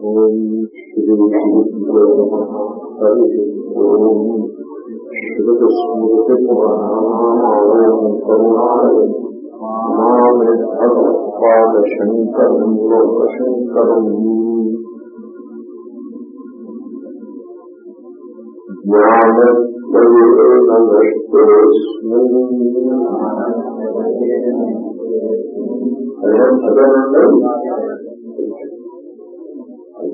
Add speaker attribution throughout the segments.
Speaker 1: ఓం శ్రీ హరి ఓం శ్రుతస్మృతిపురాణానామాలయం కరుణాలయం లోకశంకరం జ్ఞానత్వయేన నష్టేస్మిన్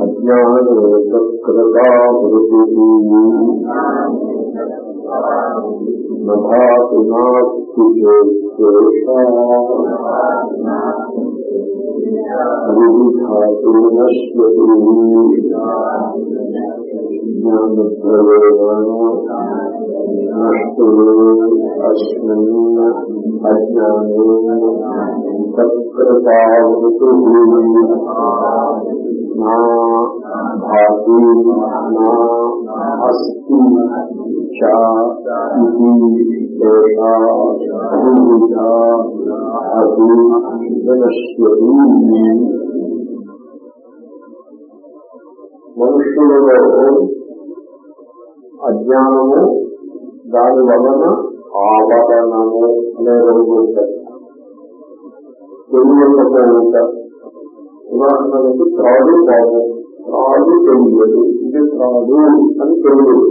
Speaker 1: అజ్ఞానే నభాతి నాస్తి చేషా నశ్యతి జ్ఞానద్వయేన నష్టే అస్మిన్ అజ్ఞానే నా భాతి నా అస్తి మనుషులలో అజ్ఞానము దాని వలన ఆవరణము అనే రెండు ఉంటాయి తెలియకపోవుట ఉదాహరణకు త్రాడు పాము. త్రాడు తెలియదు ఇది త్రాడు అని తెలియదు.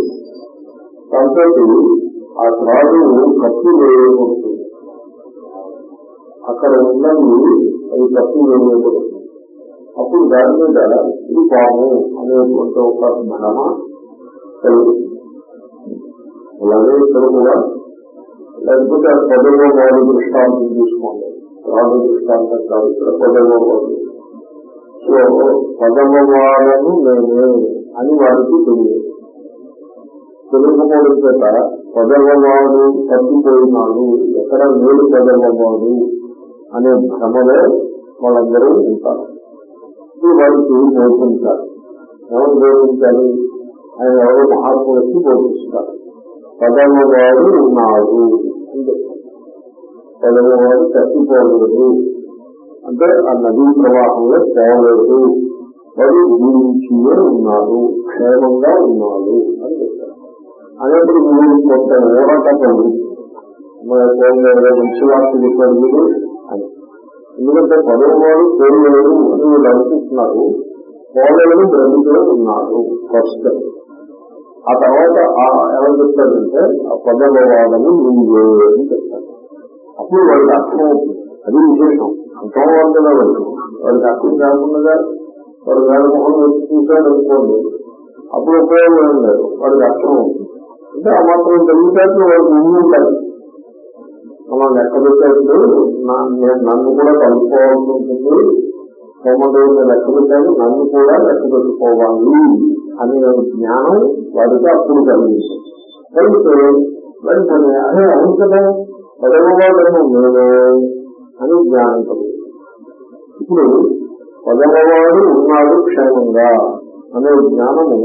Speaker 1: కాబట్టి ఆ త్రాడు కప్పు వేయబడుతుంది అక్కడ ఉన్నది అది కప్పు వేయబడుతుంది అప్పుడు దాని మీద ఇది పాము అనేటువంటి ఒక భ్రమ కలుగుతుంది. అలాగే ఇక్కడ కూడా లేకపోతే పదవ వాడు దృష్టాంతం తీసుకోండి. రాజు దృష్టాంతం కాదు ఇక్కడ పదవ వాడు. సో పదవ వారను నేనే అని వాడికి తెలియదు. తెలుగుకోవడం చేత పదవవాడు తప్పిపోయినాడు ఎక్కడ నేడు పదవవాడు అనే భ్రమలో వాళ్ళందరూ ఉంటారు. ఇది వారికి బోధించాలి. ఎవరు బోధించాలి? ఆయన ఎవరు మహాత్ములకి బోధిస్తారు. పదవవాడు ఉన్నాడు. అంటే పదవవాడు తప్పిపోలేదు అంటే ఆ నదీ ప్రవాహంలో పోలేదు వాడు జీవించియే ఉన్నాడు. క్షేమంగా ఉన్నాడు అని చెప్పారు. అనేప్పుడు మీరు కొంత ఓడటపడి మంచి వార్త చెప్పారు మీరు అని. ఎందుకంటే పదవవాడు పోలేడు అని వీళ్ళు అనుకుంటున్నారు. పోలేడు బ్రతికే ఉన్నారు ఫస్ట్ ఆ తర్వాత ఎలా చెప్తాడంటే ఆ పదవవాదము నువ్వే అని చెప్తాడు అప్పుడు వాళ్ళకి అర్థం అవుతుంది. అది విశేషం. అర్థం అవుతుందా వాళ్ళు. వాళ్ళకి అర్థం కాకుండా వాడు వేలమోహన్ వచ్చి చూశాడు అనుకోండి అప్పుడు ఉపయోగం లేదు. వాడికి అర్థం అవుతుంది. అంటే ఆ మాత్రం తెలివితేటలు వాళ్ళకి ముందు ఉంటాయి మనం లెక్క పెట్టేప్పుడు నన్ను కూడా కలుపుకోవాల్సి ఉంటుంది. సోమదేవుని లెక్క పెట్టాను నన్ను కూడా లెక్క పెట్టుకోవాలి అనే జ్ఞానం వాడికి అప్పుడు కలిగింది కలిగితే వెంటనే అదే అవును కదా పదవవాడము నేనే అని జ్ఞానం కలిగింది ఇప్పుడు పదవవాడు ఉన్నాడు క్షేమంగా అనే జ్ఞానము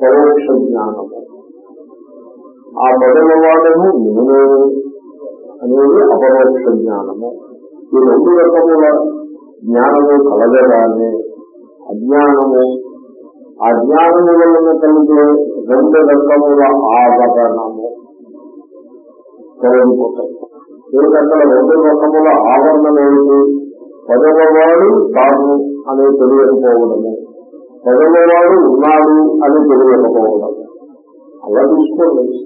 Speaker 1: పరోక్ష జ్ఞానము. ఆ పదవవాడము నేనే అనేది అపరోక్ష జ్ఞానము. ఈ రెండు రకముల జ్ఞానము కలగగానే అజ్ఞానము. అజ్ఞానము వలన కలిగే రెండు రకముల ఆవరణము తొలగిపోతాయి. ఎందుకంటే రెండు రకముల ఆవరణం ఏమిటి? పదవవాడు తాను అని తెలియకపోవడము. పదవవాడు ఉన్నాడు అని తెలియకపోవడం అలా తీసుకోండి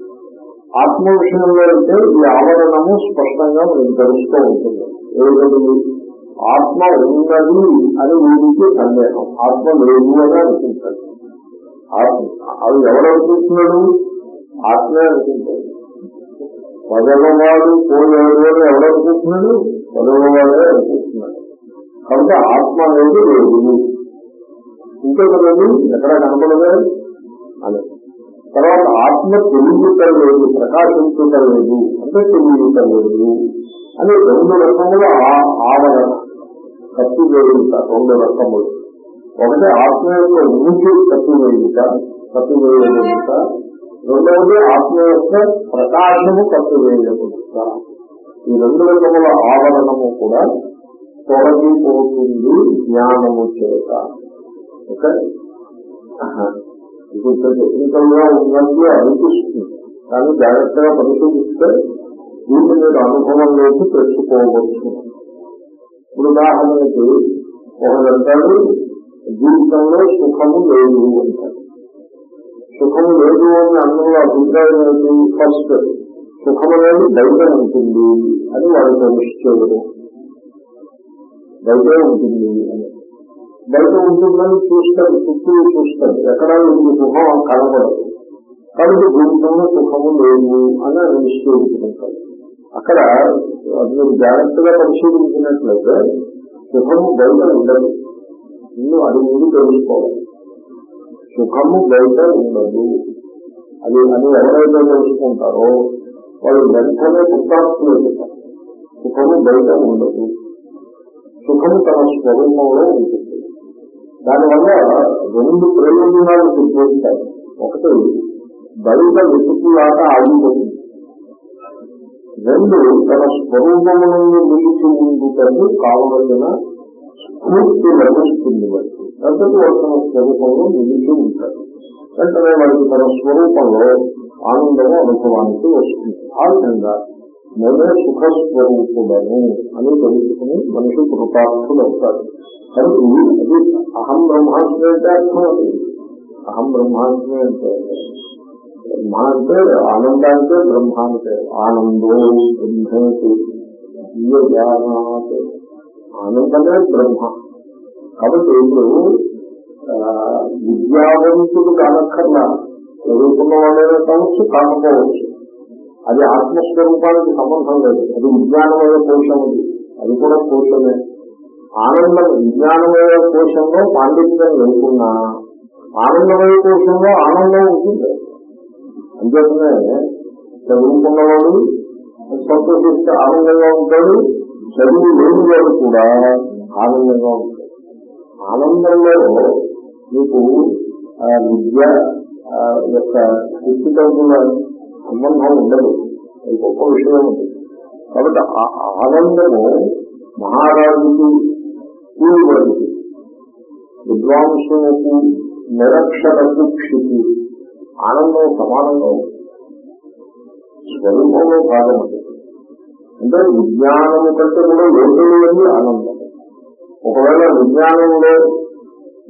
Speaker 1: ఆత్మ విషయంలో అయితే ఈ ఆవరణము స్పష్టంగా మనకు తెలుస్తూ ఉంటుంది. ఏమిటది? ఆత్మ ఉన్నది అని వీడికి సందేహం. ఆత్మ లేదు అని అనుకుంటాడు. ఆత్మ అది ఎవరు అనుకుంటున్నాడు? ఆత్మే అనుకుంటాడు. పదవవాడు పోయేడు అని ఎవరు ఎవరనుకుంటున్నాడు పదవవాడే అనుకుంటున్నాడు. కాబట్టి ఆత్మ అనేది లేదు. ఇంకే కదండి ఎక్కడా కనపడదే? అని తర్వాత ఆత్మ తెలియటం లేదు ప్రకాశించటం లేదు అంటే తెలియటం లేదు. అని రెండు రకముల ఆవరణ. కత్తి వేయుట రెండు రకములు ఒకటి ఆత్మ యొక్క ఉనికి కత్తి వేయుట కత్తి వేయబడుట రెండవది ఆత్మ యొక్క ప్రకాశము కత్తి వేయబడుట ఈ రెండు రకముల ఆవరణము కూడా తొలగిపోతుంది జ్ఞానము చేత. ఓకే? ఆహా. ఇప్పుడు టెక్నికల్గా ఉన్నట్టు అనిపిస్తుంది. కానీ జాగ్రత్తగా పరిశోధిస్తే దీన్ని మీరు అనుభవంలోకి తెచ్చుకోవచ్చు ఇప్పుడు ఉదాహరణకి ఒకరంటాడు జీవితంలో సుఖము లేదు అంటాడు. సుఖము లేదు అని అందరూ అభిప్రాయం ఏంటి ఫస్ట్ సుఖం అనేది బయట ఉంటుంది అని వాడితో నిశ్చయుడు బయటే ఉంటుంది అని. బయట ఉంటుందని చూస్తాడు చుట్టూ చూస్తాడు. ఎక్కడా ఉంది సుఖం కనబడదు కాబట్టి జీవితంలో సుఖము లేదు అని ఆయన నిశ్చయించుకుంటాడు అక్కడ మీరు జాగ్రత్తగా పరిశీలించినట్లయితే సుఖము బయట ఉండదు. నేను అది ముందు తెలుసుకోవాలి. సుఖము బయట ఉండదు. అది అని ఎవరైతే తెలుసుకుంటారో వాళ్ళు వెంటనే కృతార్థులు సుఖము బయట ఉండదు. సుఖము తన స్వరూపంలో ఉంటుంది. దానివల్ల రెండు ప్రయోజనాలు సిద్ధిస్తాయి ఒకటి బయట వెతుకులాట ఆగిపోతుంది. రెండు తన స్వరూపములను నిలిచి ఉండుటకు కావలసిన స్ఫూర్తి లభిస్తుంది వారికి కాబట్టి వాడు తన స్వరూపంలో నిలిచి ఉంటాడు. వెంటనే వాడికి తన స్వరూపంలో ఆనందము అనుభవానికి వస్తుంది. ఆ విధంగా నేనే సుఖ స్వరూపుడను అని తెలుసుకుని మనిషి కృతార్థుడు అవుతాడు కాబట్టి అది అహం బ్రహ్మాస్మి అంటే అర్థం అది. అహం బ్రహ్మాస్మి అంటే బ్రహ్మ అంటే ఆనందానికే బ్రహ్మ అంటే ఆనందో బ్రహ్మేతి ఆనందమే బ్రహ్మ. కాబట్టి ఇప్పుడు విద్యావంతుడు కానక్కర్లా చదువుకున్న వాళ్ళైనా కావచ్చు కాకపోవచ్చు. అది ఆత్మస్వరూపానికి సంబంధం లేదు. అది విజ్ఞానమయ కోశం అది అది కూడా కోశమే ఆనందం విజ్ఞానమయ కోశంలో పాండిత్యం లేకున్నా ఆనందమయ కోశంలో ఆనందం ఉంటుంది. అంచేతనే చదువుకున్నవాడు సంతోషిస్తే ఆనందంగా ఉంటాడు చదువు లేని వాడు కూడా ఆనందంగా ఉంటాడు. ఆనందంలో మీకు విద్య ఆ, యొక్క స్థితిగతుల సంబంధం ఉండదు. అది గొప్ప విషయం ఉంది కాబట్టి ఆ ఆనందము మహారాజుకి కూలిబడికి విద్వాంసులకు నిరక్షరకు క్షితి. ఆనందం సమానంగా ఉంది స్వరూపంలో భాగం అంటే విజ్ఞానము కంటే కూడా లోతులేని ఆనందం. ఒకవేళ విజ్ఞానంలో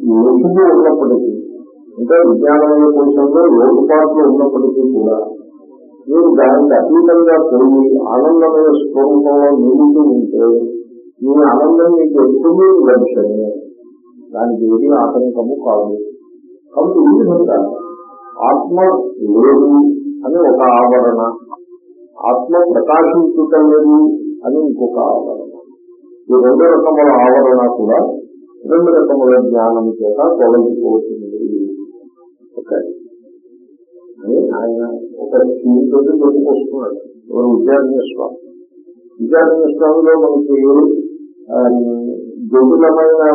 Speaker 1: లోతులు ఉన్నప్పటికీ అంటే విజ్ఞానమైన కోశంలో లోటుపాట్లు ఉన్నప్పటికీ కూడా మీరు దానికి అతీతంగా పెరిగి ఆనందమైన స్వరూపంలో నిలుతూ ఉంటే మీ ఆనందం మీకు ఎప్పుడూ లక్ష్యమే దానికి ఏది ఆటంకము కాదు. కాబట్టి ఈ విధంగా ఆత్మ లేదు అని ఒక ఆవరణ. ఆత్మ ప్రకాశించుటం లేదు అని ఇంకొక ఆవరణ. ఈ రెండు రకముల ఆవరణ కూడా రెండు రకముల జ్ఞానం చేత తొలగిపోతుంది. ఓకే అని ఆయన ఒక స్కీమ్తో చెప్పుకొస్తున్నాడు ఎవరు విద్యార్థి స్వామి? విద్యార్థి స్వామిలో మనకి ఆ,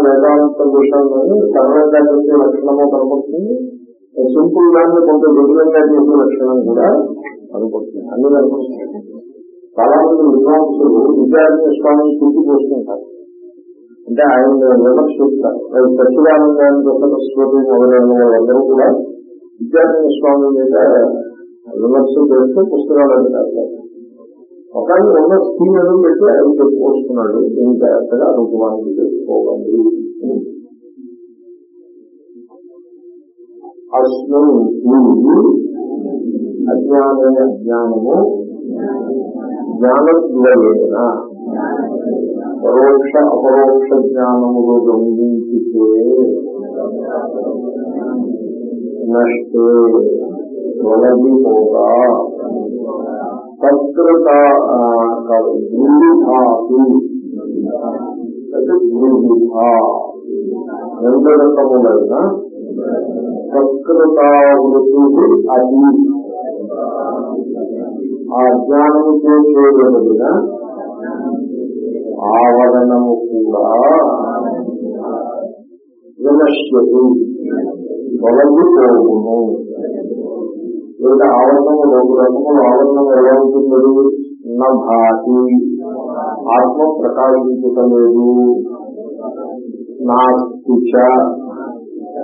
Speaker 1: వేదాంత విషయాన్ని సరళంగా చెప్పే లక్షణము కనపడుతుంది. సింపుల్ దాన్ని కొంత జటిలంగా చేసే లక్షణం కూడా అనుకుంటుంది అన్ని కనపడుతుంది చాలా మంది విద్వాంసులు విద్యార్థి స్వామిని చుట్టూ పోస్తుంటారు అంటే ఆయన విమర్శిస్తారు అది సచ్చిదానందానికి ఒక స్వరూపం మొదలైన వాళ్ళందరూ కూడా విద్యార్థి స్వామి మీద విమర్శ చేస్తే పుస్తకాలు అంటారు. ఒక ఉన్న స్కీమ్ ఎదురు పెట్టి ఆయన చెప్పుకొస్తున్నాడు. దీని జాగ్రత్తగా అనుభవానికి తెలుసుకోవాలి అస్మిన్ అజ్ఞానే అజ్ఞానము జ్ఞానద్వయేన పరోక్ష అపరోక్ష జ్ఞానములు గమనించితే నష్టే తొలగిపోగా తత్కృత ద్రువిభాతి అంటే ద్రువిభ రెండు రకములైన సంస్కృతావృత్తి అది ఆ జ్ఞానము చేయగలిగిన ఆవరణము కూడా వినశ్యతి తొలగిపోవును లేదా ఆవరణము రెండు రకములు. ఆవరణం ఎలా ఉంటుంది భాతి ఆత్మ ప్రకాశించటలేదు నాస్తి చ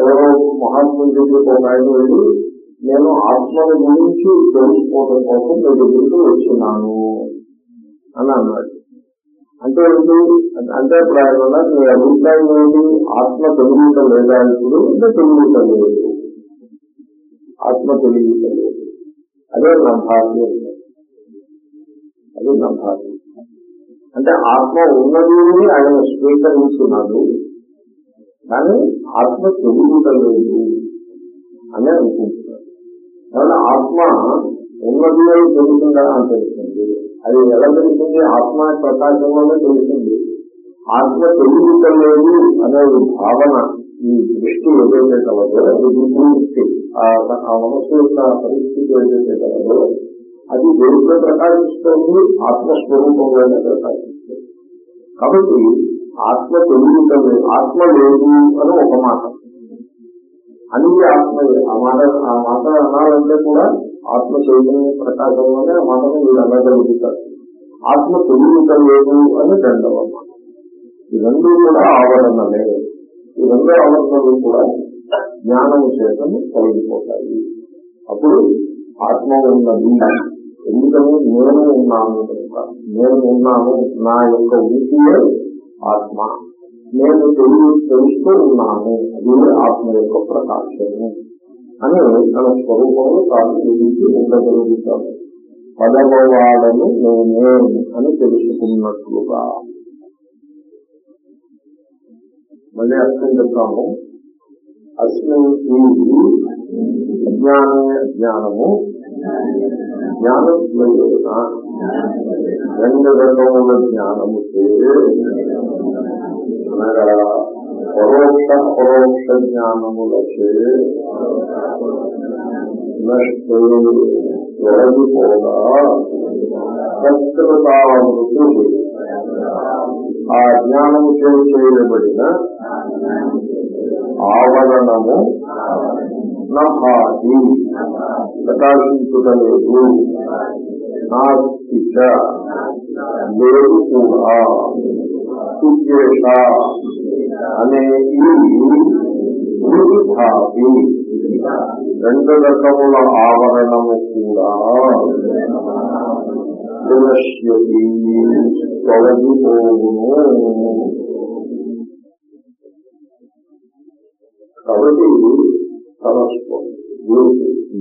Speaker 1: ఎవరో మహాత్ముల దగ్గరికి ఒక ఆయన వెళ్ళి నేను ఆత్మల గురించి తెలుసుకోవడం కోసం మీ దగ్గరికి వచ్చినాను అని అన్నాడు. అంటే అంటే ఇప్పుడు ఆయన మీ అభిప్రాయం ఏంటి ఆత్మ తెలియటం లేదా ఇప్పుడు? అంటే తెలియటం లేదు. ఆత్మ తెలియటం లేదు. అదే నా భార్య అదే నా భార్య అంటే ఆత్మ ఉన్నది ఆయన స్వీకరించున్నాడు కానీ ఆత్మ చెబుతలేదు అని అనుకుంటున్నాడు కానీ ఆత్మ ఉన్నది అని తెలుస్తుందా అని తెలుస్తుంది. అది ఎలా తెలుస్తుంది? ఆత్మ ప్రకాశంలోనే తెలుస్తుంది. ఆత్మ తెలియటం అనే భావన ఈ దృష్టి ఏదైతే కలదో అది దృష్టి ఆ ఆ మనస్సు యొక్క పరిస్థితి ఏదైతే కలదో అది దేంట్లో ప్రకాశిస్తుంది? ఆత్మస్వరూపంలోనే ప్రకాశిస్తుంది. కాబట్టి ఆత్మ తెలియటం ఆత్మ లేదు అని ఒక మాట. అన్ని ఆత్మయే ఆ మాట ఆ మాట అనాలంటే కూడా ఆత్మ చైతన్య ప్రకాశంలోనే ఆ మాటను మీరు అనగలుగుతారు ఆత్మ తెలియటం లేదు అని రెండవ మాట. ఈ రెండు కూడా ఆవరణలే. ఈ రెండు ఆవరణలు కూడా జ్ఞానము చేతను కలిగిపోతాయి అప్పుడు ఆత్మ ఉన్నది. ఎందుకని? నేను ఉన్నాను కనుక. నేను ఉన్నాను. నా యొక్క ఉనికియే ఆత్మ. నేను తెలియ తెలుస్తూ ఉన్నాను. అది ఆత్మ యొక్క ప్రకాశము. అని తన స్వరూపంలో తాను ఎదిగి ఉండగలుగుతాను పదవవాడను నేనే అని తెలుసుకున్నట్లుగా. మళ్ళీ అర్థం చెప్తాము. అస్మిన్ ఈ అజ్ఞానే జ్ఞానము జ్ఞానద్వయేన రెండు రకముల జ్ఞానము అనగా పరోక్ష అపరోక్ష జ్ఞానములచే నష్టే తొలగిపోగా. సంస్కృతావృతి ఆ జ్ఞానము చేయబడిన ఆవరణము నభాతి ప్రకాశించుటలేదు నాస్తి లేదు కూడా సుద్వేష అనే ఈ భావి రెండు రకముల ఆవరణము కూడా వినశ్యతి తొలగిపోవును కాబట్టి తన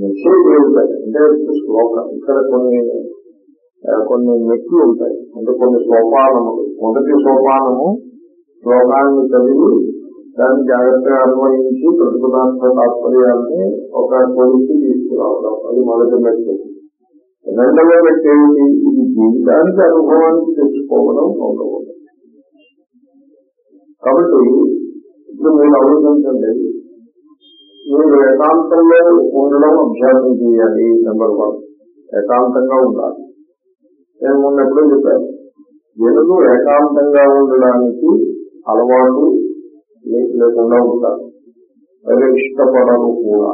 Speaker 1: మెసేజ్ ఏమిటంటే అంటే శ్లోకం. ఇక్కడ కొన్ని కొన్ని మెట్లు ఉంటాయి. అంటే కొన్ని సోపానములు. మొదటి సోపానము శ్లోకాన్ని చదివి దాన్ని జాగ్రత్తగా అన్వయించి ప్రతిపదార్థ తాత్పర్యాన్ని ఒక పొలికి తీసుకురావడం. అది మొదటి మెట్లు రెండవ మెట్టు ఏమిటి? ఇది జీవితానికి అనుభవానికి తెచ్చుకోవడం రెండవ కాబట్టి ఇప్పుడు మీరు ఆలోచించండి. మీరు ఏకాంతంలో ఉండడం అభ్యాసం చేయాలి నెంబర్ వన్. ఏకాంతంగా ఉండాలి. నేను మొన్న చెప్పాను. వెలుగు ఏకాంతంగా ఉండడానికి అలవాటు లేకుండా ఉంటారు? పైగా ఇష్టపడరు కూడా.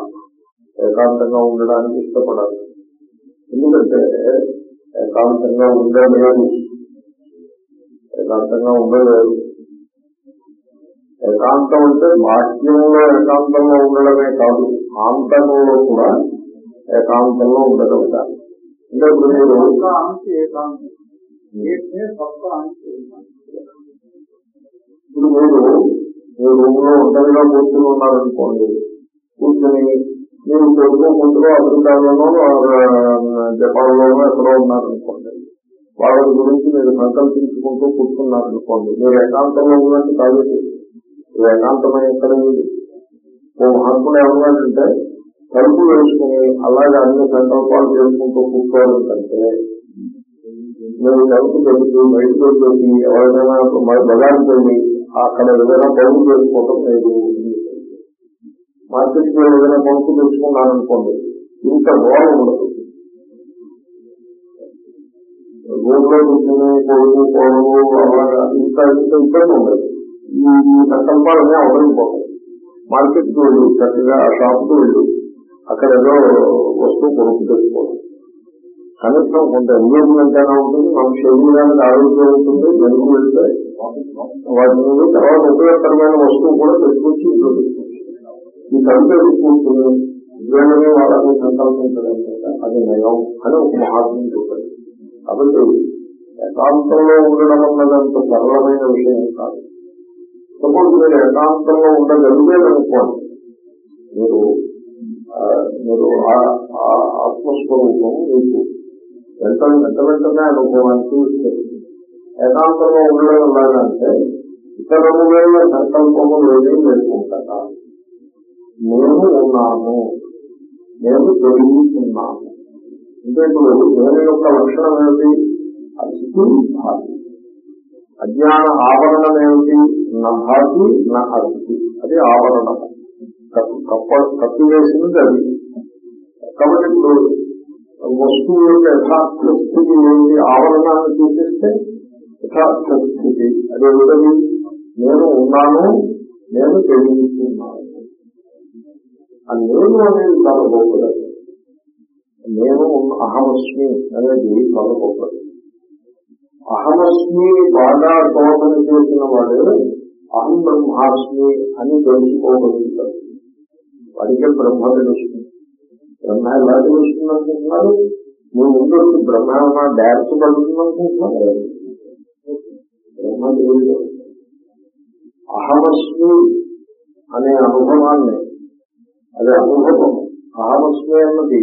Speaker 1: ఏకాంతంగా ఉండడానికి ఇష్టపడాలి ఎందుకంటే ఏకాంతంగా ఉండలేదు ఏకాంతంగా ఉండలేదు ఏకాంతం అంటే బాహ్యంలో ఏకాంతంలో ఉండడమే కాదు ఆంతంలో కూడా ఏకాంతంలో ఉండగలుగుతారు. అంటే ఇప్పుడు మీరు మీ రూమ్ కూర్చుని ఉన్నారనుకోండి కూర్చుని మీరు ముందులో అమెరికాలోనూ ఎక్కడో ఉన్నారనుకోండి వాళ్ళ గురించి మీరు సంకల్పించుకుంటూ కూర్చున్నారనుకోండి మీరు ఏకాంతంలో ఉన్నట్టు కాదు. ఏకాంతమై ఎక్కడ ఉంది ఓ మహాత్ముడు ఏమన్నాడంటే తలుపు వేసుకుని అలాగే అన్ని సంకల్పాలు చేసుకుంటూ కూర్చోవడం కంటే మీరు తలుపు తెలిసి బయటకు వచ్చేసి ఎవరికైనా మరి వెళ్ళి అక్కడ ఏదైనా పనులు చేసుకోవటం లేదు. మార్కెట్కి వెళ్ళి ఏదైనా పనులు తెచ్చుకున్నారనుకోండి ఇంత గోడ ఉండదు. రోడ్లో కూర్చుని కొడుకు కోడలు అలాగా ఇంత ఇంత ఇబ్బంది ఉండదు. ఈ సంకల్పాలనే సంకల్పాలన్నీ అవతలిపోతాయి మార్కెట్కి వెళ్ళి చక్కగా ఆ షాప్కి వెళ్ళి. అక్కడ ఏదో వస్తువు కొనుక్కు తెచ్చుకోవడం కనీసం కొంత ఎంగేజ్మెంట్ అయినా ఉంటుంది మన శరీరానికి ఆరోగ్యం ఉంటుంది జరుగు వెళ్తే వాటి నుండి తర్వాత ఉపయోగకరమైన వస్తువు కూడా తెచ్చుకొచ్చి ఇంట్లో ఈ కలిపి కూర్చుని వీళ్ళని వాళ్ళని సంకల్పించడం అది నయం అని ఒక మహాత్ముడు చెప్పారు కాబట్టి ఏకాంతంలో ఉండడం అన్నదంత సరళమైన విషయం కాదు. సపోజ్ మీరు ఏకాంతంలో ఉండగలిగేదనుకోండి మీరు మీరు ఆత్మస్వరూపం మీకు వెంట వెంట వెంటనే అనుభవానికి వస్తుంది. ఏకాంతంలో ఉండడం ఎలాగంటే ఇతరుల సంకల్పము లేని నేర్చుకుంటా నేను ఉన్నాను నేను జరుగుతున్నాను అంటే ఇప్పుడు నేను యొక్క లక్షణం ఏమిటి? అస్థి భాతి. అజ్ఞాన ఆవరణం ఏమిటి? నా భాతి నా అస్థి. అది ఆవరణము. కప్పు- వేసినది అది. కాబట్టి ఇప్పుడు వస్తువు యొక్క యథార్థ స్థితి ఏంటి? ఆవరణాన్ని చూపిస్తే యథార్థ స్థితి. అదే అదేవిధంగా నేను ఉన్నాను నేను తెలియజేస్తున్నాను. ఆ నేను అనేది చాలా గొప్పది. నేను అహమస్మి అనేది చాలా గొప్పది. అహమస్మి బాగా శోధన చేసిన వాడు అహం బ్రహ్మాస్మి అని తెలుసుకోగలుగుతాడు. వాడికే బ్రహ్మ తెలుస్తుంది బ్రహ్మ ఎలా తెలుస్తుంది అనుకుంటున్నారు. మీ ముందు బ్రహ్మ ఏమన్నా డ్యాన్స్ పడుతుంది అనుకుంటున్నారు. బ్రహ్మ తెలియదు అహమస్మి అనే అనుభవాన్ని అది అనుభవం. అహమస్మి అన్నది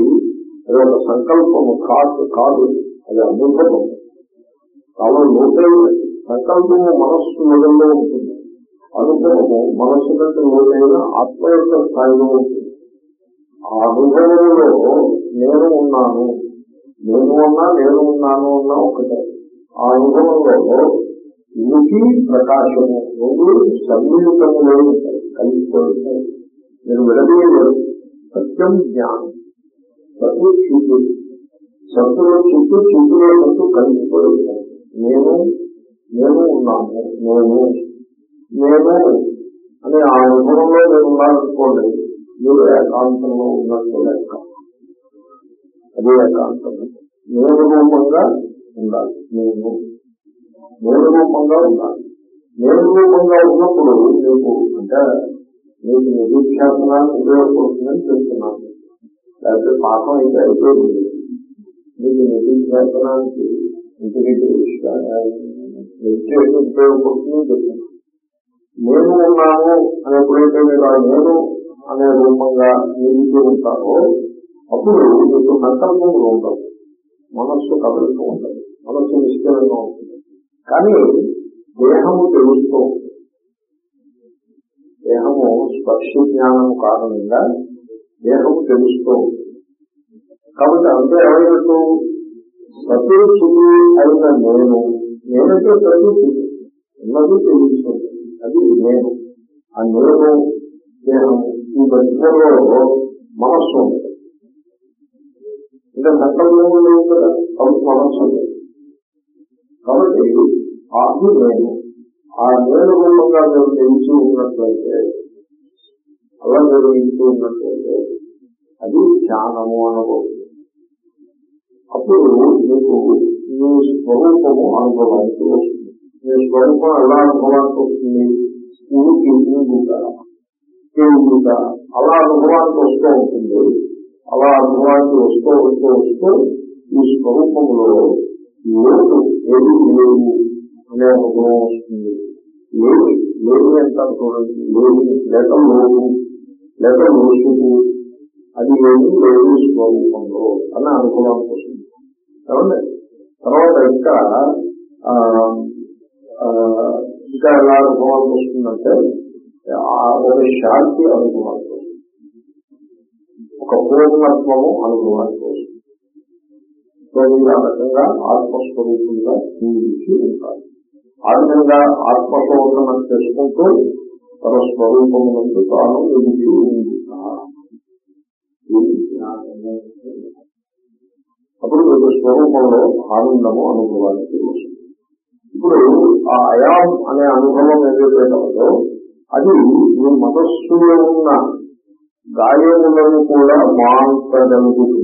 Speaker 1: అది ఒక సంకల్పము కాదు కాదు. అది అనుభవం. చాలా లోతైన సంకల్పము మనస్సు మొదల్లో ఉంటుంది. అనుభవము మనస్సు కంటే లోతైన ఆత్మ యొక్క స్థాయిలో ఉంటుంది. ఆ అనుభవంలో నేను ఉన్నాను నేను ఉన్నా నేను ఉన్నాను అన్నా ఒకటే. ఆ అనుభవంలో ఉనికి ప్రకాశము రెండు సన్నిహితములో ఉంటాయి కలిసిపోయి నేను విడదీయలేదు సత్యం జ్ఞానం. సత్తు చూపు. సత్తులో చుట్టూ చూపులో సత్తు కలిసిపోయి నేను నేను ఉన్నాను నేను నేను అనే ఆ అనుభవంలో నేను ఉన్నాననుకోండి మీరు ఏకాంతంలో ఉన్నట్టు లెక్క. అదే ఏకాంతం. నేను రూపంగా ఉండాలి. నేను. నేను రూపంగా ఉండాలి. నేను రూపంగా ఉన్నప్పుడు మీకు అంటే మీకు నిధిధ్యాసనానికి ఉపయోగపడుతుందని చెప్తున్నాను లేకపోతే పాఠం అయితే అయిపోయింది మీకు నిధిధ్యాసనానికి ఇంటికి ఉపయోగపడుతుందని చెప్తున్నాను నేను ఉన్నాను అని ఎప్పుడైతే మీరు ఆ నేను అనే రూపంగా నిలిచి ఉంటారో అప్పుడు మీకు సంకల్పములు ఉండవు. మనస్సు కదలుతూ ఉంటుంది. మనస్సు నిశ్చలంగా ఉంటుంది. కానీ దేహము తెలుస్తూ దేహము స్పర్శ జ్ఞానము కారణంగా దేహము తెలుస్తూ కాబట్టి అంతే ఎవరైనట్టు సతీ చుట్టూ అయిన నేను నేనంటే సతీ చుట్టూ ఉన్నది తెలుస్తుంది. అది నేను. ఆ నేను నేను ఈ మధ్యలో మనస్సు ఉంది. ఇంకా సంకల్పము లేవు కదా కాబట్టి మనస్సు లేదు కాబట్టి అది నేను ఆ నేను రూపంగా మీరు నిలిచి ఉన్నట్లయితే అలా మీరు ఉన్నట్లయితే అది ధ్యానము అనుభవం అప్పుడు మీకు మీ స్వరూపము అనుభవానికి వస్తుంది. నేను స్వరూపం ఎలా అనుభవానికి వస్తుంది. ఊరికి ఊగుట కేంద్రుట అలా అనుభవానికి వస్తూ ఉంటుంది. అలా అనుభవానికి వస్తూ వస్తూ వస్తూ ఈ స్వరూపంలో లేదు ఏది లేవు అనే అనుభవం వస్తుంది. ఏమి లేని అంటారు చూడండి. లేని లేక లోపు లేక లోసుకు అది ఏమి లేదు స్వరూపంలో అని అనుభవానికి వస్తుంది. తర్వాత ఇంకా ఇంకా ఎలా అనుభవానికి వస్తుందంటే ఆ ఒక శాంతి అనుభవానికి వస్తుంది. ఒక పూర్ణత్వము అనుభవానికి వస్తుంది. సో మీరు ఆ రకంగా ఆత్మస్వరూపంగా జీవించి ఉంటారు. ఆ విధంగా ఆత్మశోధన తెలుసుకుంటూ తన స్వరూపం నుండి తాను నిలిచి అప్పుడు మీకు స్వరూపంలో ఆనందము అనుభవానికి వస్తుంది. ఇప్పుడు ఆ అయాం అనే అనుభవం ఏదైతే కలదో అది మీ మనస్సులో ఉన్న గాయములను కూడా మాంచగలుగుతుంది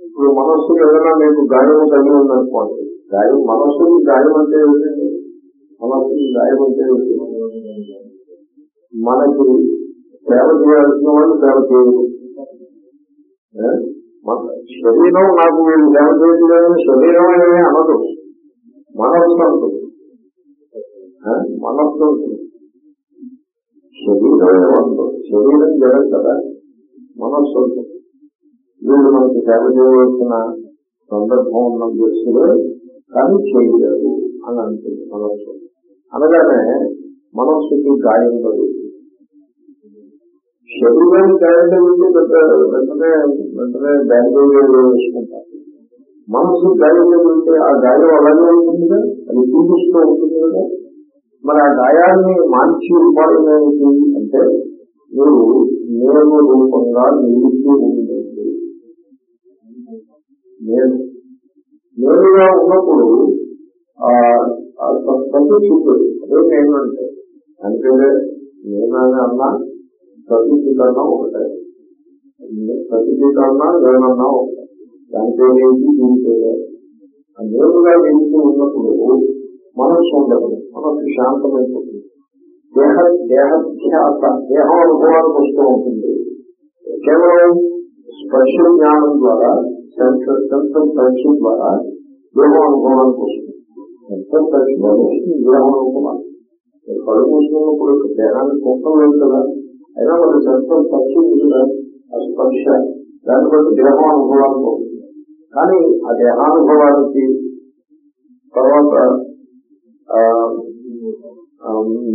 Speaker 1: ఇప్పుడు మనస్సు ఏదైనా మీకు గాయము కలిగి గాయం మనస్సుకి గాయం అంటే ఏమిటండి? మనస్సుకి గాయం అంటే ఏమిటి? మనకి సేవ చేయాల్సిన వాళ్ళు సేవ చేయరు. శరీరం నాకు వీళ్ళు సేవ శరీరం అనేది. అనదు మనస్సు అంటుంది మనస్సు అంటుంది శరీరం ఏమంటుంది శరీరం జగన్ కదా. మనస్సు అంటుంది వీళ్ళు మనకి సేవ చేయవలసిన సందర్భం ఉన్న దృష్టిలో కానీ చేయలేదు అని అంటుంది మనస్సు. అనగానే మనస్సుకి గాయం కలుగుతుంది. శరీరం గాయం కలిగితే పెద్ద వెంటనే వెంటనే బ్యాండేజ్ వేసుకుంటారు మనసు గాయంలో ఉంటే ఆ గాయం అలాగే ఉంటుందిగా అది చూపిస్తూ ఉంటుంది కదా మరి ఆ గాయాన్ని మార్చి ఉపాయం ఏమిటి? అంటే మీరు నేను రూపంగా నిలుస్తూ ఉంటుంది నేను నేనుగా ఉన్నప్పుడు ఆ సంతోషించదు అదే నేను అంటే అంటే నేనని అన్నా ప్రకృతి కన్నా ఒకటే. ప్రకృతి కన్నా నేనన్నా ఒకటే. దాని ఏంటి దీని పేరే. ఆ నేనుగా నిలిచి ఉన్నప్పుడు మనస్సు ఉండదు మనస్సు శాంతమైపోతుంది. దేహ దేహధ్యాస దేహం అనుభవానికి వస్తూ ఉంటుంది. కేవలం స్పర్శ జ్ఞానం ద్వారా సెన్సర్ సెన్సర్ స్పర్శ ద్వారా దేహం అనుభవానికి వస్తుంది. సెన్సర్ స్పర్శ ద్వారా వస్తుంది దేహం అనుభవానికి. మీరు కళ్ళు మూసుకున్నప్పుడు దేహానికి కుక్కం లేదు కదా అయినా మరి సెన్సర్ స్పర్శ ఉంది ఆ స్పర్శ దాన్ని బట్టి దేహం అనుభవానికి కానీ ఆ దేహానుభవానికి తర్వాత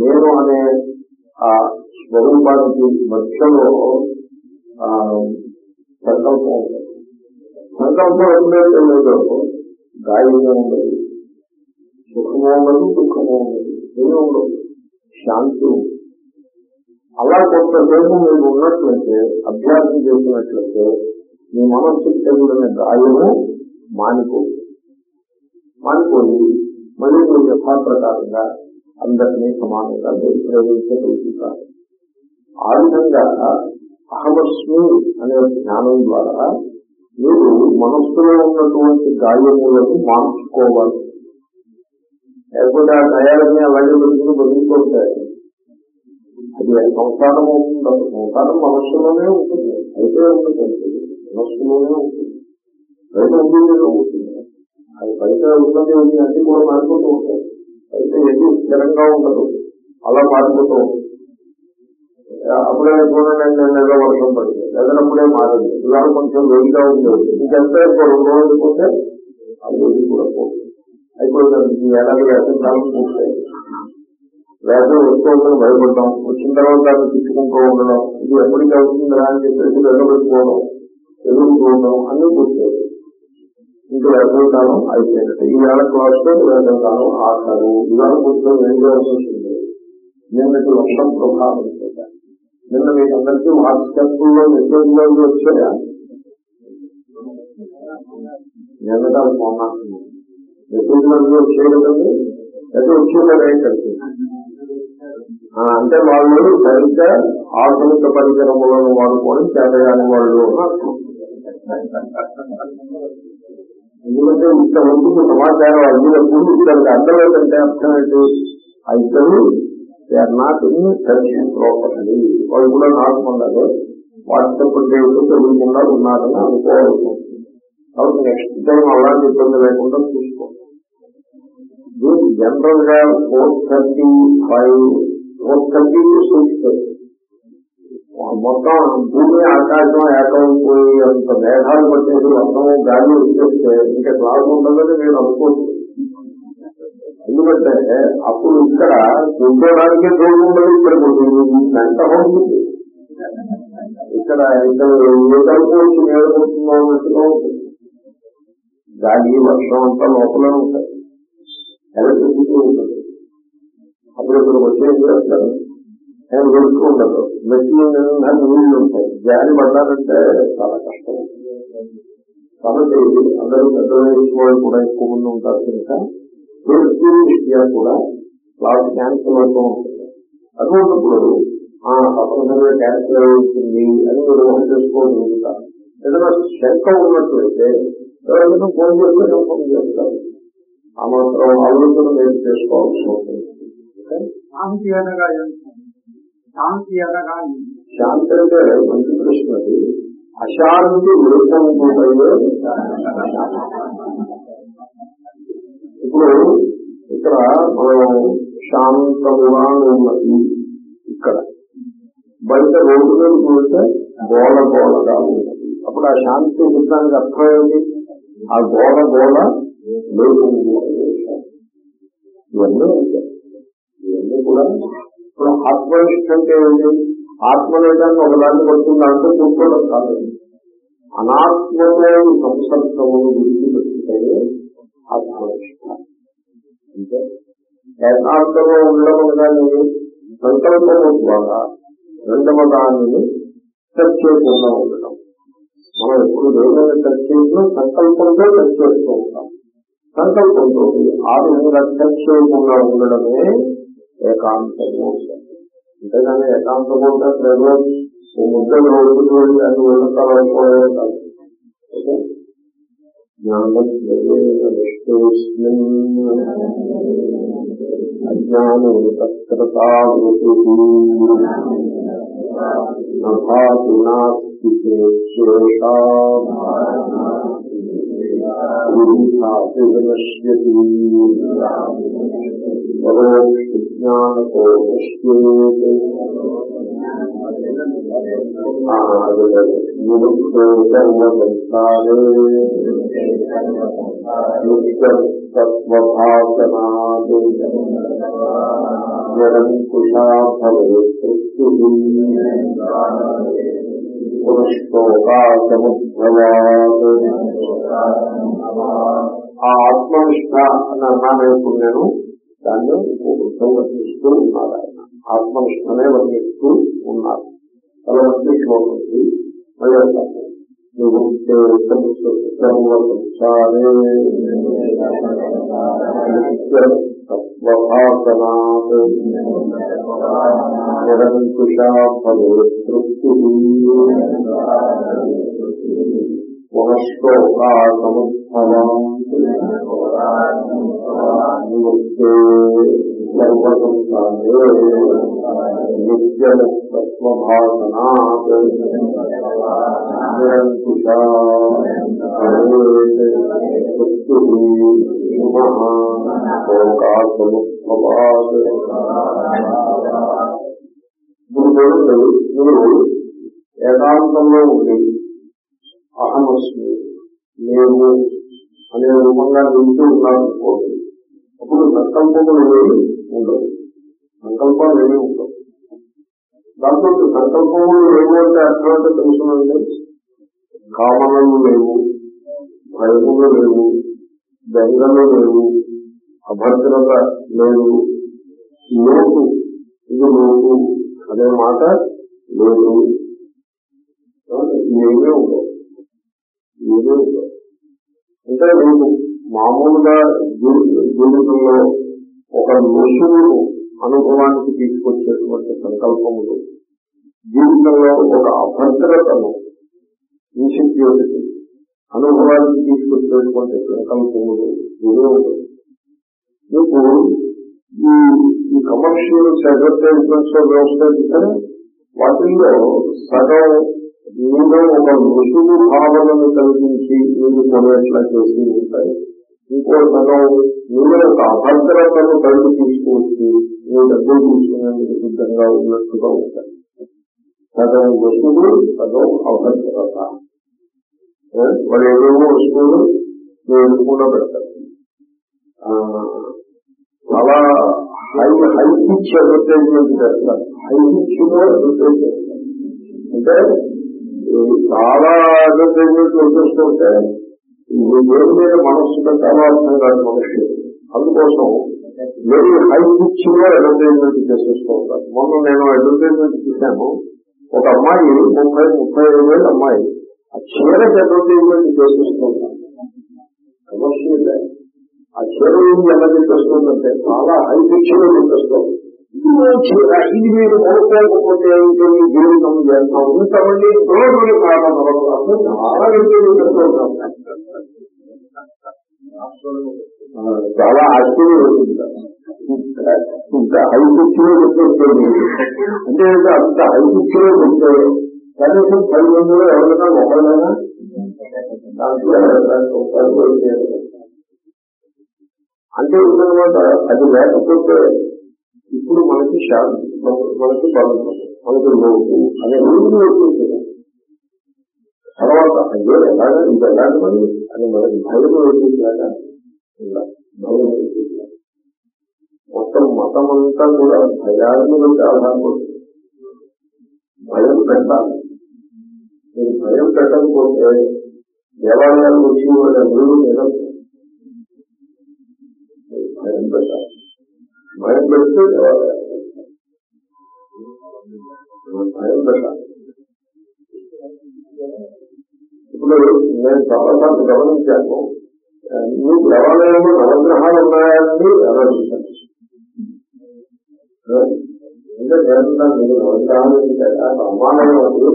Speaker 1: నేను అనే ఆ స్వరూపానికి మధ్యలో సంకల్పం సంకల్పం ఎప్పుడైతే లేదో గాయము ఉండదు. సుఖము ఉండదు దుఃఖము ఉండదు. ఏమీ ఉండదు. శాంతి ఉండదు. అలా కొంతసేపు మీరు ఉన్నట్లయితే అభ్యాసం చేసినట్లయితే మీ మనస్సుకి తగిలిన గాయము మానిపోతుంది మానిపోయి మళ్ళీ మీరు యథాప్రకారంగా అందరినీ సమానంగా మీరు ఆ విధంగా అహమస్మి అనే జ్ఞానం ద్వారా మీరు మనస్సులో ఉన్నటువంటి గాయములను మార్చుకోవాలి. లేకపోతే ఆ గాయాలన్నీ అలాగే పెట్టుకుని బతుకుతుంటాయి అది సంసారం అవుతుంది? సంసారం మనస్సులోనే ఉంటుంది. అయితే ఉంటుంది? మనస్సులోనే ఉంటుంది. బయట ఉంటుంది ఉంటుంది. అది బయట ఉన్నది ఉంది అన్ని కూడా మారిపోతూ ఉంటాయి. అయితే ఏది స్థిరంగా ఉండదు. అలా మారిపోతూ ఉంటుంది. అప్పుడే చూడండి నేను ఏదో వర్షం పడింది. లేదనప్పుడే మారింది. ఇలా కొంచెం వేడిగా ఉండేది ఇంకెంత రెండు రోజులు పోతే ఆ వేడి కూడా పోతుంది. అయిపోయింది. ఈ ఏడాది వేసవికాలం పూర్తయింది. వేసవి వస్తుందని భయపడటం వచ్చిన తర్వాత దాన్ని తిట్టుకుంటూ ఉండడం ఇది ఎప్పటికీ అవుతుందిరా అని చెప్పేసి వెళ్ళబెట్టుకోవడం ఎదుర్కొంటూ అన్ని పూర్తయింది ఇంకా వేసవికాలం అయిపోయినట్టు. ఈ వేళ క్లాస్లో వేసవికాలం ఆఖరు. ఇవాళ కొంచెం వేడిగా వస్తుంది? నిన్నటి వర్షం ప్రభావం నిన్న మీకు అందరికీ వాట్సాప్లో మెసేజ్లో వచ్చాయా? నిన్న కాదు మొన్న. మెసేజ్లో వచ్చాయి కదండి. అయితే వచ్చేసారు ఏంటంటే అంటే వాళ్ళు సరిగ్గా ఆధునిక పరికరములను వాడుకోవడం చేతగాని వాళ్ళు ఎందుకంటే ఇంతవరకు సమాచారం అందినప్పుడు ఇద్దరికి అర్థం ఏంటంటే అర్థం ఏంటి? ఆ ఇద్దరు they are not in touch properly వాళ్ళు కూడా నాకు ఉండాలి వాట్సాప్ దేవుడు తెలుగుకుండా ఉన్నారని అనుకోవాలి కాబట్టి నెక్స్ట్ టైం అలాంటి ఇబ్బంది లేకుండా చూసుకోండి. జనరల్గా four thirty five four thirty మొత్తం భూమి ఆకాశం ఏకమైపోయి అంత మేఘాలు పట్టేసి మొత్తం గాలి వచ్చేస్తే ఇంకా క్లాస్ ఉండదని నేను అనుకోవచ్చు ఎందుకంటే అప్పుడు ఇక్కడ కూర్చోడానికి చోటు ఉండదు ఇక్కడ గంట ఉంటుంది. ఇక్కడ ఇక్కడ ఏ కలుపుకోవచ్చు నేర్పుతుందో అన్నట్టుగా ఉంటుంది. గాలి వర్షం అంతా లోపలే ఉంటాయి. ఎలక్ట్రిసిటీ ఉంటుంది. అప్పుడు ఇక్కడ వచ్చేది చేస్తారు నేను వెళ్తూ ఉండదు మెట్లు నిండా నీళ్ళు ఉంటాయి. గాలి పడ్డారంటే చాలా కష్టం. కాబట్టి అందరూ పెద్ద వయసు వాళ్ళు కూడా ఎక్కువ మంది ఉంటారు కనుక సేఫ్టీ దృష్ట్యా కూడా క్లాస్ క్యాన్సిల్ అవుతూ ఉంటుంది. అటువంటిప్పుడు ఆ తప్పనిసరిగా క్యాన్సిల్ అవుతుంది అని మీరు ఊహ చేసుకోగలుగుతారు ఏదైనా శంక ఉన్నట్లయితే ఎవరైనా ఫోన్ చేస్తే ఫోన్ చేస్తారు ఆ మాత్రం ఆలోచన మీరు చేసుకోవాల్సి ఉంటుంది.
Speaker 2: శాంతి అనగా శాంతి అనగా
Speaker 1: శాంతి అంటే మంచి ప్రశ్నది అశాంతి లేకపోతే ఇప్పుడు ఇక్కడ మనం శాంతముగా ఉన్నది ఇక్కడ. బయట రోడ్డు మీద చూస్తే గోడ గోడగా ఉన్నది అప్పుడు ఆ శాంతి శబ్దానికి అర్థం ఏంటి? ఆ గోడ గోడ లేదు ఇవన్నీ ఉంటాయి. కూడా ఇప్పుడు ఆత్మనిష్ట అంటే ఏంటి ఆత్మ లేదని ఒకదాన్ని పడుతుంది అంటే కూర్చోవడం కాదు. అనాత్మలో సంసర్గమును విడిచిపెట్టుటే ఆత్మనిష్ట. అంటే ఏకాంతంలో ఉండడం దానిని సంకల్పము ద్వారా రెండవ దానిని టచ్ చేయకుండా ఉండడం. మనం ఎప్పుడు దేవుడిని టచ్ చేసినా సంకల్పంతో టచ్ చేస్తూ ఉంటాం. సంకల్పంతో ఆ విధంగా టచ్ చేయకుండా ఉండడమే ఏకాంతము అంతేగాని ఏకాంతము అంటే ప్రేమ ఓ ముద్ద రోజులు వెళ్ళి అది వెళ్ళతారనుకోవడం కాదు. ఓకే? నిరుక్తో సర్వసంసారే నిరంకుశా భవేత్ పునఃశోకాసముద్భవాత్ ఆ ఆత్మనిష్ట అని అన్నాను ఇప్పుడు నేను దాన్ని ఇంకొకటి వర్ణిస్తూ ఉన్నారు ఆయన. ఆత్మనిష్టనే వర్ణిస్తూ ఉన్నారు. తలవంటి శ్లోకం మళ్ళీ అంటాము నిరంకుశా నిత్యముక్తత్వభాసనాత్ నిరంకుశా భవేత్ తృప్తి పునః మీరు ఏకాంతంలో ఉండి అహమస్మి నేను అనే రూపంగా నిలిచి ఉన్నారనుకోండి అప్పుడు సంకల్పములు ఏమి ఉండవు. సంకల్పాలు ఏమి ఉండవు. దాంతో సంకల్పములు ఏమి అంటే అర్థమంటే తెలుసునండి. కామనలు లేవు భయములు లేవు బెంగలు లేవు అభద్రత లేదు. లోటు ఇది లోటు అనే మాట లేదు. ఏమీ ఉండవు. ఏమీ ఉండవు. అంటే మీకు మామూలుగా జీవితంలో ఒక ఋషువును అనుభవానికి తీసుకొచ్చేటువంటి సంకల్పములు జీవితంలో ఒక అభద్రతను ఇన్సెక్యూరిటీ అనుభవానికి తీసుకొచ్చేటువంటి సంకల్పములు ఏమీ మీకు ఈ ఈ కమర్షియల్ అడ్వర్టైజ్మెంట్స్ వ్యవస్థ చూస్తే వాటిల్లో సగం మీలో ఒక ఋషువు భావనను కల్పించి మీరు కొనేట్లా చేసి ఉంటాయి. ఇంకో సగం మీరు ఒక అభద్రతను బయట తీసుకువచ్చి మీ డబ్బులు తీసుకునేందుకు సిద్ధంగా ఉన్నట్టుగా ఉంటాయి సగం వస్తువులు సగం అభద్రత వాళ్ళు మరి ఏవేవో వస్తువులు? మీరు కూడా పెడతారు చాలా హై హై పిచ్ అడ్వర్టైజ్మెంట్ చేస్తారు హై పిచ్ అడ్వర్టైజ్ చేస్తారు అంటే చాలా అడ్వర్టైజ్మెంట్ వచ్చేస్తుంటే ఈ దేని మీద మనస్సు పెట్టాలో అర్థం కాదు మనిషి అందుకోసం వెరీ హై పిచ్లో అడ్వర్టైజ్మెంట్ చేసేస్తూ ఉంటారు మొన్న నేను అడ్వర్టైజ్మెంట్ చూశాను. ఒక అమ్మాయి ముప్పై ముప్పై ఐదు వేల అమ్మాయి ఆ చీరకి అడ్వర్టైజ్మెంట్ చేసేస్తూ ఉంటారు కమర్షియల్ ఆ చీర గురించి ఎలా చెప్పేస్తుందంటే చాలా హై పిచ్లో చెప్పేస్తుంది ఇది మీరు కొనుక్కోకపోతే మీ జీవితం చేస్తాం. ఇంతమంది రోజులు కారణం చాలా వ్యక్తులు చెప్తూ ఉంటాం చాలా ఆశ్చర్యం ఇంత హై పిచ్ అంటే అంత హై ఉంటే కనీసం పది మందిలో ఎవరైనా ఒకరైనా అంటే ఉందన్నమాట అది లేకపోతే ఇప్పుడు మనకి శాంతి మనకి బలం మనకి లోపు అనే రోజులు వచ్చింది తర్వాత అయ్యో ఎలాగా ఇది ఎలాంటి పని అని మనకి భయం వచ్చేసినాక ఇలా మొత్తం మతం అంతా కూడా భయాన్ని బట్టి ఆధారపడుతుంది. భయం పెట్టాలి. మీరు భయం పెట్టకపోతే దేవాలయాలు వచ్చి వాళ్ళు అందరూ వినరు భయం పెట్టాలి. భయం పెడితే దేవాలయాలు భయం పెట్టాలి. ఇప్పుడు నేను చాలాసార్లు గమనించాను మీకు మీ దేవాలయంలో నవగ్రహాలు ఉన్నాయని ఆలోచించాను అంటే నేను మీరు నవగ్రహాలు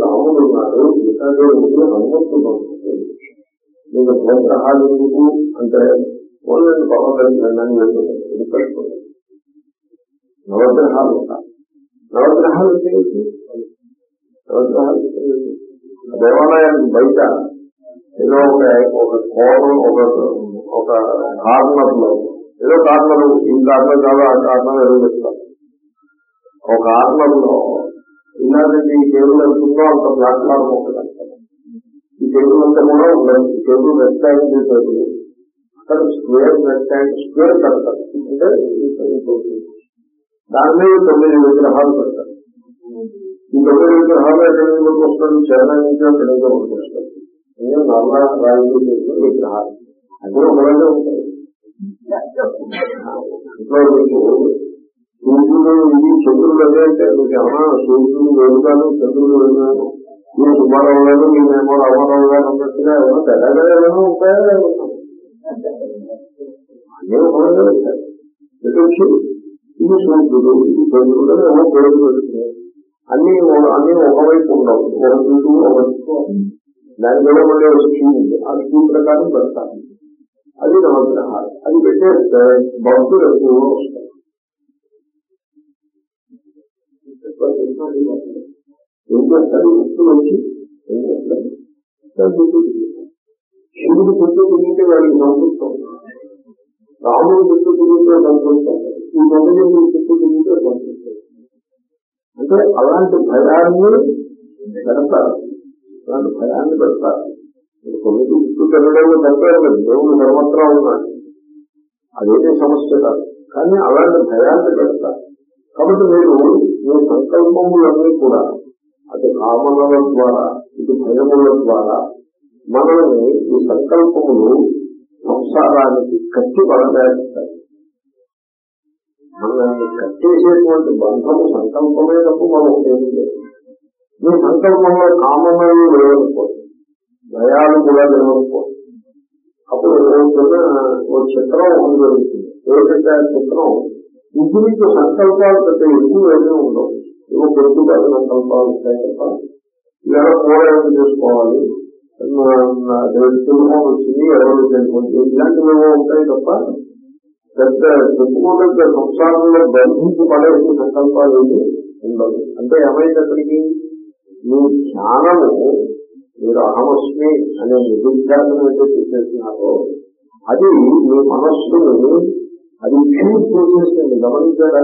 Speaker 1: రాముడు ఉన్నాడు కృష్ణదేవుడు హనుమంతుడు మీకు నవగ్రహాలు ఎందుకు? అంటే ఓన్లీ పవన్ నన్ను నవగ్రహాలు ఉంటాయి నవగ్రహాలు నవగ్రహాలు దేవాలయానికి బయట ఏదో ఒక ఒక కోణం ఒక ఒక కార్నర్లో ఏదో కార్నర్ ఈ కార్నర్ కాదు ఆ కార్నర్ ఏదో చెప్తారు. ఒక కార్నర్లో ఇలాంటి టేబుల్ ఎంతుందో అంత ప్లాట్ఫామ్ ఒకటి ఈ టేబుల్ అంతా కూడా ఉండదు ఈ టేబుల్ రెక్టాంగిల్ టేబుల్ అక్కడ స్క్వేర్ రెక్టాంగిల్ స్క్వేర్ కడతారు. అంటే దాని మీద తొమ్మిది విగ్రహాలు పెడతారు ఈ తొమ్మిది విగ్రహాలు ఎక్కడి నుంచి పట్టుకొస్తారు చైనా నుంచి ఎక్కడి నుంచి పట్టుకొస్తారు నేను నల్ల రాయి చేసిన విగ్రహాలు అది ఒకవేళ ఉంటాయి ఇంట్లో మీకు సూర్యుడు ఇది చంద్రుడు అదే అంటే మీకు ఏమన్నా సూర్యుడు వెలుగాను చంద్రుడు వెలుగాను మీ సుబ్బారావు గారు మీరేమో రామారావు గారు అన్నట్టుగా ఏమో తెల్లగా ఏమైనా ఉంటాయా అన్నీ ఒకవేళ ఉంటాయి. ఇది సూర్యుడు ఇది చంద్రుడు ఏమో పేరు పెడుతున్నాయి అన్ని అన్ని ఒకవైపు ఉండవు. ఒక చుట్టూ ఒక చుట్టూ దాని కూడా మళ్ళీ ఒక స్కీమ్ ఉంది. ఆ స్కీమ్ ప్రకారం పెడతాను అది నవగ్రహాలు. అది పెట్టేస్తే భక్తులు ఎక్కువగా ఏం చేస్తారు భక్తులు వచ్చి ఏం చేస్తారు శివుడు చుట్టూ తిరిగితే వాళ్ళకి సంతృప్తం రాముడు చుట్టూ తిరిగితే సంతృప్తం ఈ తొమ్మిది చుట్టూ తిరిగితే సంతృప్తం అంటే అలాంటి భయాన్ని పెడతారు. అలాంటి భయాన్ని పెడతారు. కొన్ని గుర్తు చుట్టూ తిరగడంలో దేవుడు సర్వత్రా ఉన్నాడు అదేదే సమస్య కాదు. కానీ అలాంటి భయాన్ని పెడతారు. కాబట్టి మీరు మీ సంకల్పములన్నీ కూడా అటు కామనల ద్వారా ఇటు భయముల ద్వారా మనల్ని ఈ సంకల్పములు సంసారానికి కట్టి బలపేస్తాయి మనల్ని కట్టేసేటువంటి బంధము సంకల్పమే తప్ప మనం ఏమి లేదు. మీ సంకల్పంలో కామనలు లేవనుకోండి దయాలు కూడా లేవనుకోండి అప్పుడు ఓ చిత్రం ఒకటి జరుగుతుంది. ఏదైతే ఆ చిత్రం ఇంచుమించు సంకల్పాలు కంటే ఎక్కువ ఏమీ ఉండవు. ఏవో కొడుకు కాదు సంకల్పాలు ఉంటాయి తప్ప ఇలా పోరాటం చేసుకోవాలి. తెలుగు వచ్చింది ఎవరు తెలుగు ఇలాంటివి ఏవో ఉంటాయి తప్ప పెద్ద చెప్పుకోదగ్గ సంసారంలో బంధించి బంధించబడేసి సంకల్పాలు ఏమి ఉండదు అంటే ఏమైనప్పటికీ మీ ధ్యానము మీరు అహమస్మి అనే నిరుద్ధాన్ని అయితే చేసేసినారో అది మీ మనస్సుని అది క్యూర్ చేసేస్తుంది గమనించారా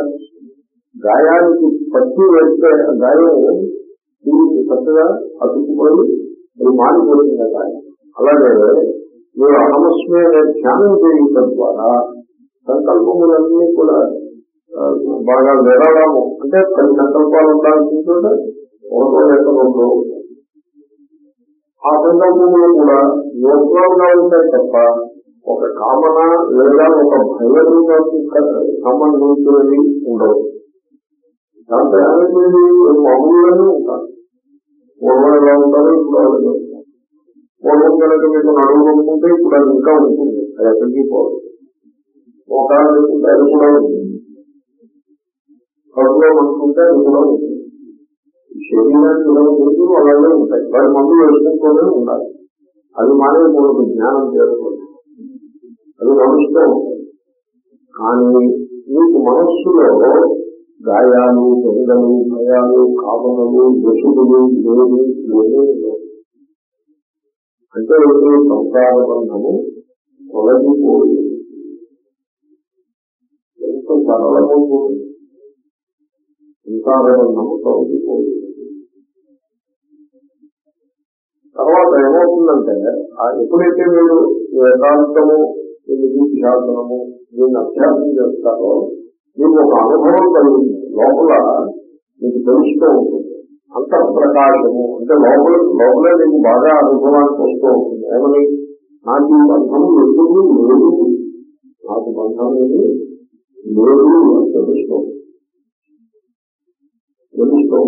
Speaker 1: గాయానికి పట్టి వెళ్తే గాయం దీనికి చక్కగా అతుక్కుపోయి అది మారిపోతుంది ఆ గాయం అలాగే మీరు అహమస్మి అనే ధ్యానం చేయటం ద్వారా సంకల్పములన్నీ కూడా బాగా విరళము అంటే కొన్ని సంకల్పాలు ఉండాల్సిన చోట ఒకటో లేక రెండో ఆ సందర్భంలో కూడా యోగ్యంగా ఉంటాయి తప్ప ఒక కామన లేదా ఒక భయంగా సంబంధించినవి ఉండవు దాంతో అనేది మామూలుగానే ఉంటారు. పూర్వం ఎలా ఉంటారో ఇప్పుడు అలాగే పూర్వం కనుక మీకు నడువు నొప్పుంటే ఇప్పుడు అది ఇంకా ఉంటుంది అది ఎక్కడికి పోదు. మోకాలు వేసుకుంటే అది కూడా ఉంటుంది. కడుపులో అనుకుంటే అది కూడా ఉంటుంది. ఈ శరీరానికి ఇలా అలాగే ఉంటాయి. వారి మందులు వేసుకుంటూనే ఉండాలి. అది మానేకూడదు జ్ఞానం చేసుకోండి అది నడుస్తూ ఉంటుంది. కానీ మీకు మనస్సులో గాయాలు బెంగలు భయాలు కామనలు దశుడులు లేని లేని అంటే సంసార బంధము తొలగిపోయింది. ఎంత సరళమైపోయింది సంసార బంధము తొలగిపోయింది. తర్వాత ఏమవుతుందంటే ఎప్పుడైతే మీరు వేదాంతము ఏకాంతము ఈ శాసనము దీన్ని అభ్యాసం చేస్తారో మీకు ఒక అనుభవం కలుగుతుంది లోపల మీకు తెలుస్తూ ఉంటుంది. అంతఃప్రకాశము అంటే లోపల లోపల మీకు బాగా అనుభవానికి వస్తూ ఉంటుంది. ఏమని? నాకు ఈ బంధం ఎప్పుడు లేదు? నాకు బంధం ఏది లేదు అని తెలుస్తూ తెలుస్తూ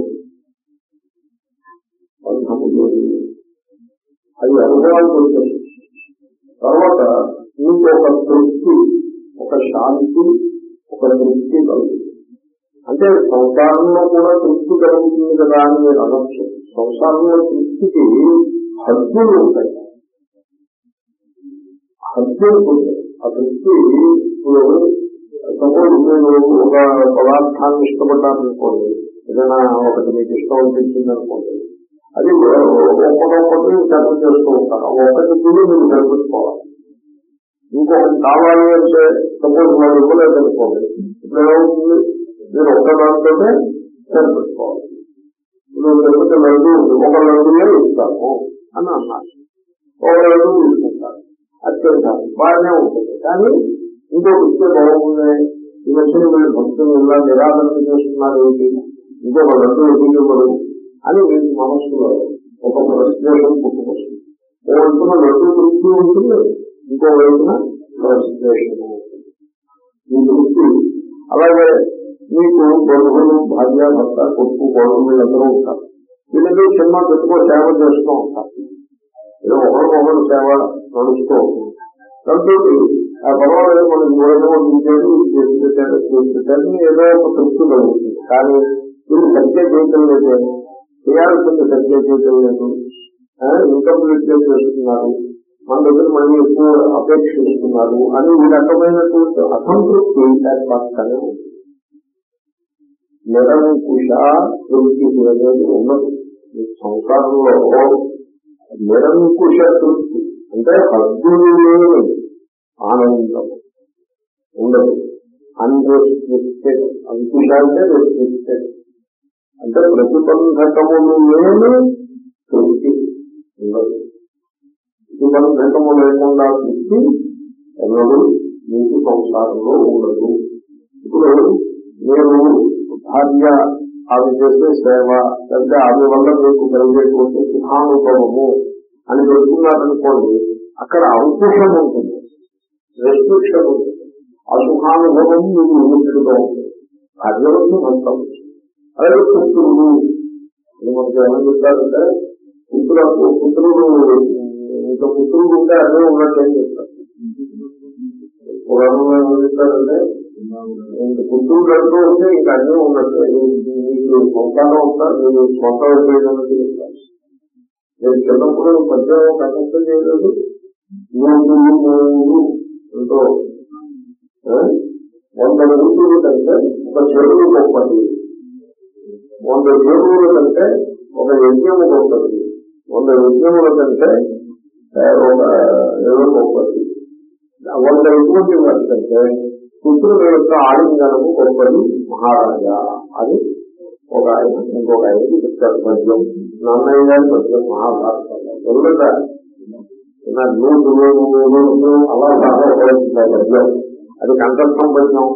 Speaker 1: అది అనుభవానికి వచ్చేస్తుంది తర్వాత మీకు ఒక తృప్తి ఒక శాంతి ఒక తృప్తి కలుగుతుంది. అంటే సంసారంలో కూడా తృప్తి కలుగుతుంది కదా అని మీరు అనొచ్చు. సంసారంలో తృప్తికి హద్దులు ఉంటాయి. హద్దులు ఉంటాయి. ఆ తృప్తి ఇప్పుడు సపోజ్ మీరు ఒక పదార్థాన్ని ఇష్టపడ్డారనుకోండి ఏదైనా ఒకటి మీకు ఇష్టం అనిపించింది అనుకోండి అది ఒక్కొక్కటి జన్మ చేస్తూ ఉంటారు. ఒక్కటి తిని మీరు జరుపుకోవాలి ఇంకొకటి కావాలి అంటే సపోజ్ వాళ్ళు ఇవ్వలేదు అనుకోండి ఇప్పుడు ఏమవుతుంది? మీరు ఒక్క దాంతోనే సరిపెట్టుకోవాలి ఇప్పుడు తిరుపతి లడ్డు ఒక లడ్డునే ఇస్తాము అని అన్నారు. ఒక లడ్డు తీసుకుంటారు. అది బాగానే ఉంటుంది. కానీ ఇంకో ఇచ్చే బాగుంది. ఈ మధ్యన వీళ్ళు భక్తులు ఇలా నిరాదరణ చేస్తున్నారు ఏంటి? ఇంకొక లడ్డు ఎందుకు అని మీకు మనస్సులో ఒక ఫ్రస్ట్రేషన్ పుట్టుకొస్తుంది ఓ వైపున లడ్డు తృప్తి ఉంటుంది ఇంకో వైపున ప్రశ్న ఉంటుంది ఈ తృప్తి అలాగే మీకు బంధువులు భార్య భర్త కొడుకు కోడలు వీళ్ళందరూ ఉంటారు. వీళ్ళకి సినిమా పెట్టుకో సేవ చేస్తూ ఉంటారు. ఒకరికొకరు సేవ నడుస్తూ ఉంటుంది దాంతో ఆ పర్వాలేదు మనం మూడో దించాడు చేసి పెట్టాడు చేసి పెట్టాడు ఏదో ఒక తృప్తి కలుగుతుంది. కానీ వీళ్ళు సత్య చేయటం లేదే చేయాల్సింది సరిగ్గా చేయటం లేదు ఇన్కంప్లీట్గా చేస్తున్నారు. మన దగ్గర మళ్ళీ ఎక్కువ అపేక్షిస్తున్నారు అని ఈ రకమైనటువంటి అసంతృప్తి పక్కనే. ఉంది నిరంకుశ తృప్తి అనేది ఉన్నది. సంసారంలో నిరంకుశ తృప్తి అంటే హద్దులు లేని ఆనందం ఉండదు. అన్రెస్ట్రిక్టెడ్ అంకుశ అంటే రెస్ట్రిక్టెడ్ అంటే ప్రతిబంధకములు లేని తృప్తి ఉండదు ప్రతిబంధకము లేకుండా తృప్తి ఎన్నడూ నీకు సంసారంలో ఉండదు. ఇప్పుడు నేను భార్య ఆమె చేసే సేవ లేకపోతే ఆమె వల్ల మీకు కలిగేటువంటి సుఖానుభవము అని పెడుతున్నారనుకోండి అక్కడ అంకుశం ఉంటుంది. రెస్ట్రిక్షన్ ఉంటుంది. ఆ సుఖానుభవం మీకు లిమిటెడ్గా ఉంటుంది కార్యవలసి మొత్తం అలాగే పుత్రుడు మనకి ఏమని చెప్తారంటే పుత్రులకు పుత్రుడు ఇంకా పుత్రుడు ఉంటే అదే ఉన్నట్టు ఏం చెప్తారు పురాణంలో ఏమని చెప్తారంటే ఇంక పుత్రుడు అంటూ ఉంటే ఇంకా అన్నీ ఉన్నట్టు మీకు సొంతంగా ఉంటారు మీరు సొంతం చేయడానికి చెప్తారు నేను చిన్నప్పుడు పద్యం కంఠస్థం చేయలేదు మూడు మూడు అంటూ వంద ఊపిరి కంటే ఒక చెరువు గొప్పది. వంద దేవుల కంటే ఒక యజ్ఞము గొప్పది వంద యజ్ఞముల కంటే ఒక ఏదో గొప్పది వంద ఎటువంటి అంటే పుత్రుల యొక్క ఆలింగనము గొప్పది మహారాజా అని ఒక ఆయన ఇంకొక ఆయనకి చెప్తారు పద్యం నన్నయ్య గారి పద్యం మహాభారతంలో ఎందుకంటే నూరు అలా బాగా పద్యం అది కంఠస్థం పద్యం